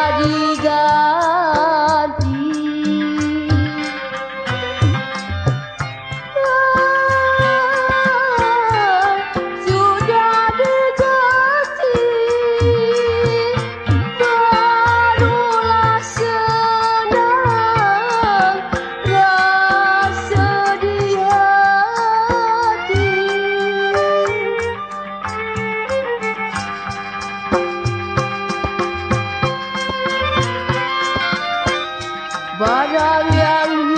Adiga. But I